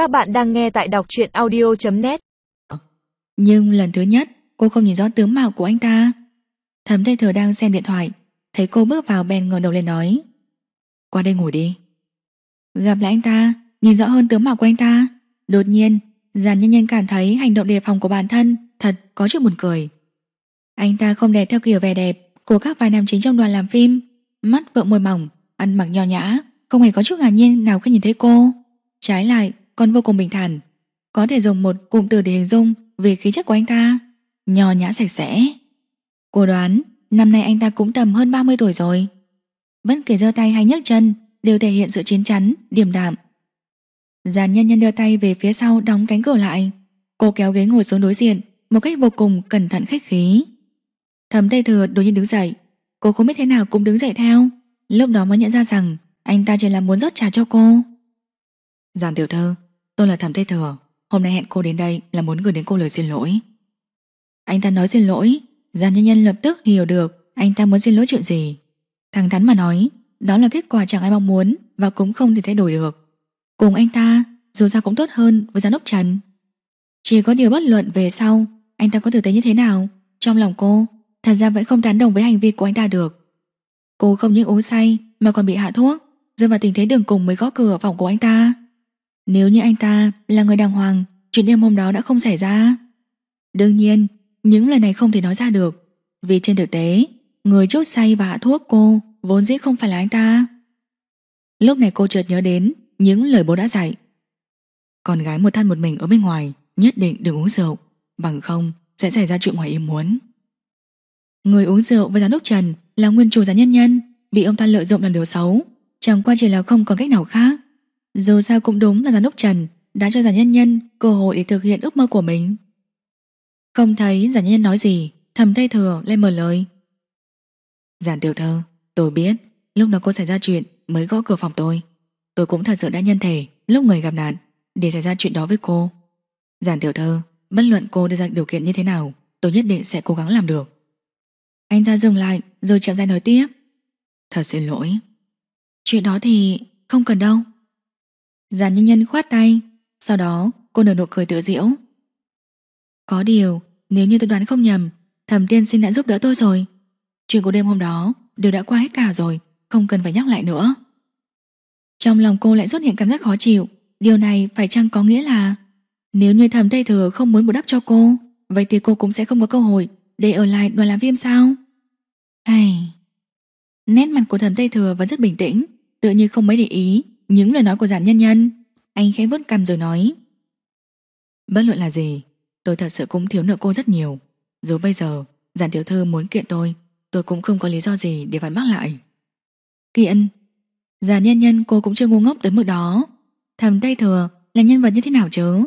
Các bạn đang nghe tại đọc truyện audio.net Nhưng lần thứ nhất, Cô không nhìn rõ tướng mạo của anh ta. Thẩm Tây Thừa đang xem điện thoại, Thấy cô bước vào bèn ngẩng đầu lên nói, Qua đây ngồi đi. Gặp lại anh ta, Nhìn rõ hơn tướng mạo của anh ta, Đột nhiên, Giàn nhân nhân cảm thấy hành động đề phòng của bản thân Thật có chút buồn cười. Anh ta không đẹp theo kiểu vẻ đẹp Của các vai nam chính trong đoàn làm phim, Mắt vợ môi mỏng, Ăn mặc nho nhã, Không hề có chút ngạc nhiên nào khi nhìn thấy cô. Trái lại còn vô cùng bình thản. Có thể dùng một cụm từ để hình dung Về khí chất của anh ta. Nho nhã sạch sẽ. Cô đoán năm nay anh ta cũng tầm hơn 30 tuổi rồi. Vẫn kể giơ tay hay nhấc chân Đều thể hiện sự chiến chắn, điềm đạm. Giàn nhân nhân đưa tay về phía sau Đóng cánh cửa lại. Cô kéo ghế ngồi xuống đối diện Một cách vô cùng cẩn thận khách khí. Thầm Tây Thừa đột nhiên đứng dậy. Cô không biết thế nào cũng đứng dậy theo. Lúc đó mới nhận ra rằng Anh ta chỉ là muốn rót trà cho cô. Giàn tiểu thơ Tôi là Thẩm Tây Thừa Hôm nay hẹn cô đến đây là muốn gửi đến cô lời xin lỗi. Anh ta nói xin lỗi. Giàn nhân nhân lập tức hiểu được Anh ta muốn xin lỗi chuyện gì. Thẳng thắn mà nói, Đó là kết quả chẳng ai mong muốn Và cũng không thể thay đổi được. Cùng anh ta, dù sao cũng tốt hơn với giám đốc Trần. Chỉ có điều bất luận về sau, Anh ta có tử tế như thế nào, Trong lòng cô, Thật ra vẫn không tán đồng với hành vi của anh ta được. Cô không những uống say Mà còn bị hạ thuốc, Rơi vào tình thế đường cùng mới gõ cửa phòng của anh ta. Nếu như anh ta là người đàng hoàng, Chuyện đêm hôm đó đã không xảy ra. Đương nhiên, Những lời này không thể nói ra được. Vì trên thực tế, Người chốt say và hạ thuốc cô Vốn dĩ không phải là anh ta. Lúc này cô chợt nhớ đến Những lời bố đã dạy. Con gái một thân một mình ở bên ngoài Nhất định đừng uống rượu, Bằng không sẽ xảy ra chuyện ngoài ý muốn. Người uống rượu với giám đốc Trần Là nguyên chủ giám nhân nhân, Bị ông ta lợi dụng làm điều xấu, Chẳng qua chỉ là không có cách nào khác. Dù sao cũng đúng là giám đốc Trần Đã cho giản nhân nhân cơ hội để thực hiện ước mơ của mình. Không thấy giản nhân nhân nói gì Thầm tay thừa lên mở lời. Giản tiểu thơ Tôi biết lúc đó cô xảy ra chuyện Mới gõ cửa phòng tôi. Tôi cũng thật sự đã nhân thể lúc người gặp nạn Để xảy ra chuyện đó với cô. Giản tiểu thơ Bất luận cô đưa ra điều kiện như thế nào Tôi nhất định sẽ cố gắng làm được. Anh ta dừng lại rồi chậm rãi nói tiếp. Thật xin lỗi. Chuyện đó thì không cần đâu Giàn nhân nhân khoát tay, Sau đó cô nở nụ cười tự diễu Có điều, Nếu như tôi đoán không nhầm, Thẩm tiên sinh đã giúp đỡ tôi rồi. Chuyện của đêm hôm đó đều đã qua hết cả rồi, Không cần phải nhắc lại nữa. Trong lòng cô lại xuất hiện cảm giác khó chịu. Điều này phải chăng có nghĩa là Nếu như thẩm Tây Thừa không muốn bù đắp cho cô, Vậy thì cô cũng sẽ không có cơ hội Để ở lại đoàn làm phim sao? Hay Nét mặt của thẩm Tây Thừa vẫn rất bình tĩnh Tự như không mấy để ý. Những lời nói của giản nhân nhân. Anh khẽ vứt cằm rồi nói. Bất luận là gì, Tôi thật sự cũng thiếu nợ cô rất nhiều. Dù bây giờ, giản tiểu thư muốn kiện tôi Tôi cũng không có lý do gì để phản bác lại. Kiện Giản nhân nhân, cô cũng chưa ngu ngốc tới mức đó. Thầm Tây Thừa là nhân vật như thế nào chứ?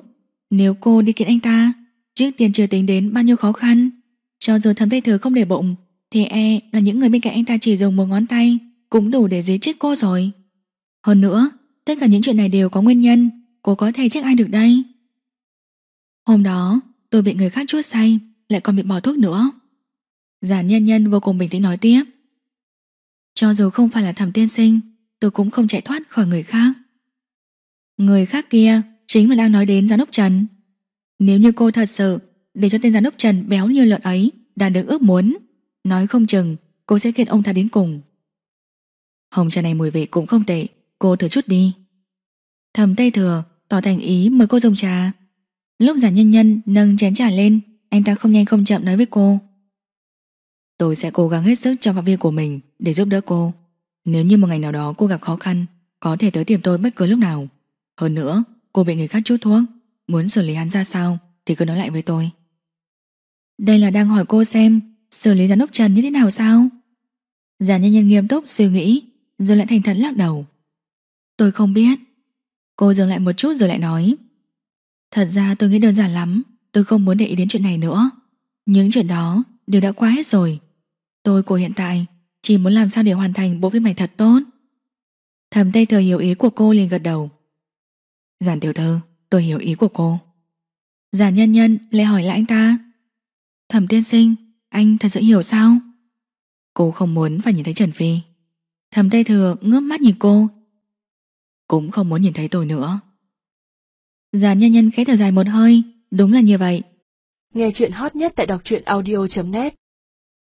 Nếu cô đi kiện anh ta, Trước tiền chưa tính đến bao nhiêu khó khăn. Cho dù thầm Tây Thừa không để bụng, Thì e là những người bên cạnh anh ta chỉ dùng một ngón tay Cũng đủ để giết chết cô rồi. Hơn nữa, Tất cả những chuyện này đều có nguyên nhân. Cô có thể trách ai được đây? Hôm đó, tôi bị người khác chuốt say Lại còn bị bỏ thuốc nữa. Giản nhân nhân vô cùng bình tĩnh nói tiếp. Cho dù không phải là thẩm tiên sinh, Tôi cũng không chạy thoát khỏi người khác. Người khác kia Chính là đang nói đến giám đốc Trần. Nếu như cô thật sự Để cho tên giám đốc Trần béo như lợn ấy Đạt được ước muốn, Nói không chừng cô sẽ khiến ông ta đến cùng. Hồng trà này mùi vị cũng không tệ Cô thử chút đi. Thầm tay Thừa, tỏ thành ý mời cô dùng trà. Lúc giả nhân nhân nâng chén trà lên, Anh ta không nhanh không chậm nói với cô. Tôi sẽ cố gắng hết sức cho phạm vi của mình Để giúp đỡ cô. Nếu như một ngày nào đó cô gặp khó khăn, Có thể tới tìm tôi bất cứ lúc nào. Hơn nữa, cô bị người khác chút thuốc, Muốn xử lý hắn ra sao Thì cứ nói lại với tôi. Đây là đang hỏi cô xem, Xử lý giám đốc Trần như thế nào sao? Giả nhân nhân nghiêm túc suy nghĩ, Rồi lại thành thật lắc đầu. Tôi không biết. Cô dừng lại một chút rồi lại nói. Thật ra tôi nghĩ đơn giản lắm, Tôi không muốn để ý đến chuyện này nữa. Những chuyện đó đều đã qua hết rồi. Tôi của hiện tại, Chỉ muốn làm sao để hoàn thành bộ phim này thật tốt. Thầm Tây Thừa hiểu ý của cô liền gật đầu. Giản tiểu thơ Tôi hiểu ý của cô. Giản nhân nhân lại hỏi lại anh ta. Thẩm tiên sinh, Anh thật sự hiểu sao? Cô không muốn phải nhìn thấy Trần Phi. Thầm Tây Thừa ngước mắt nhìn cô cũng không muốn nhìn thấy tôi nữa. Giàn nhân nhân khẽ thở dài một hơi. Đúng là như vậy. Nghe chuyện hot nhất tại đọc truyện audio.net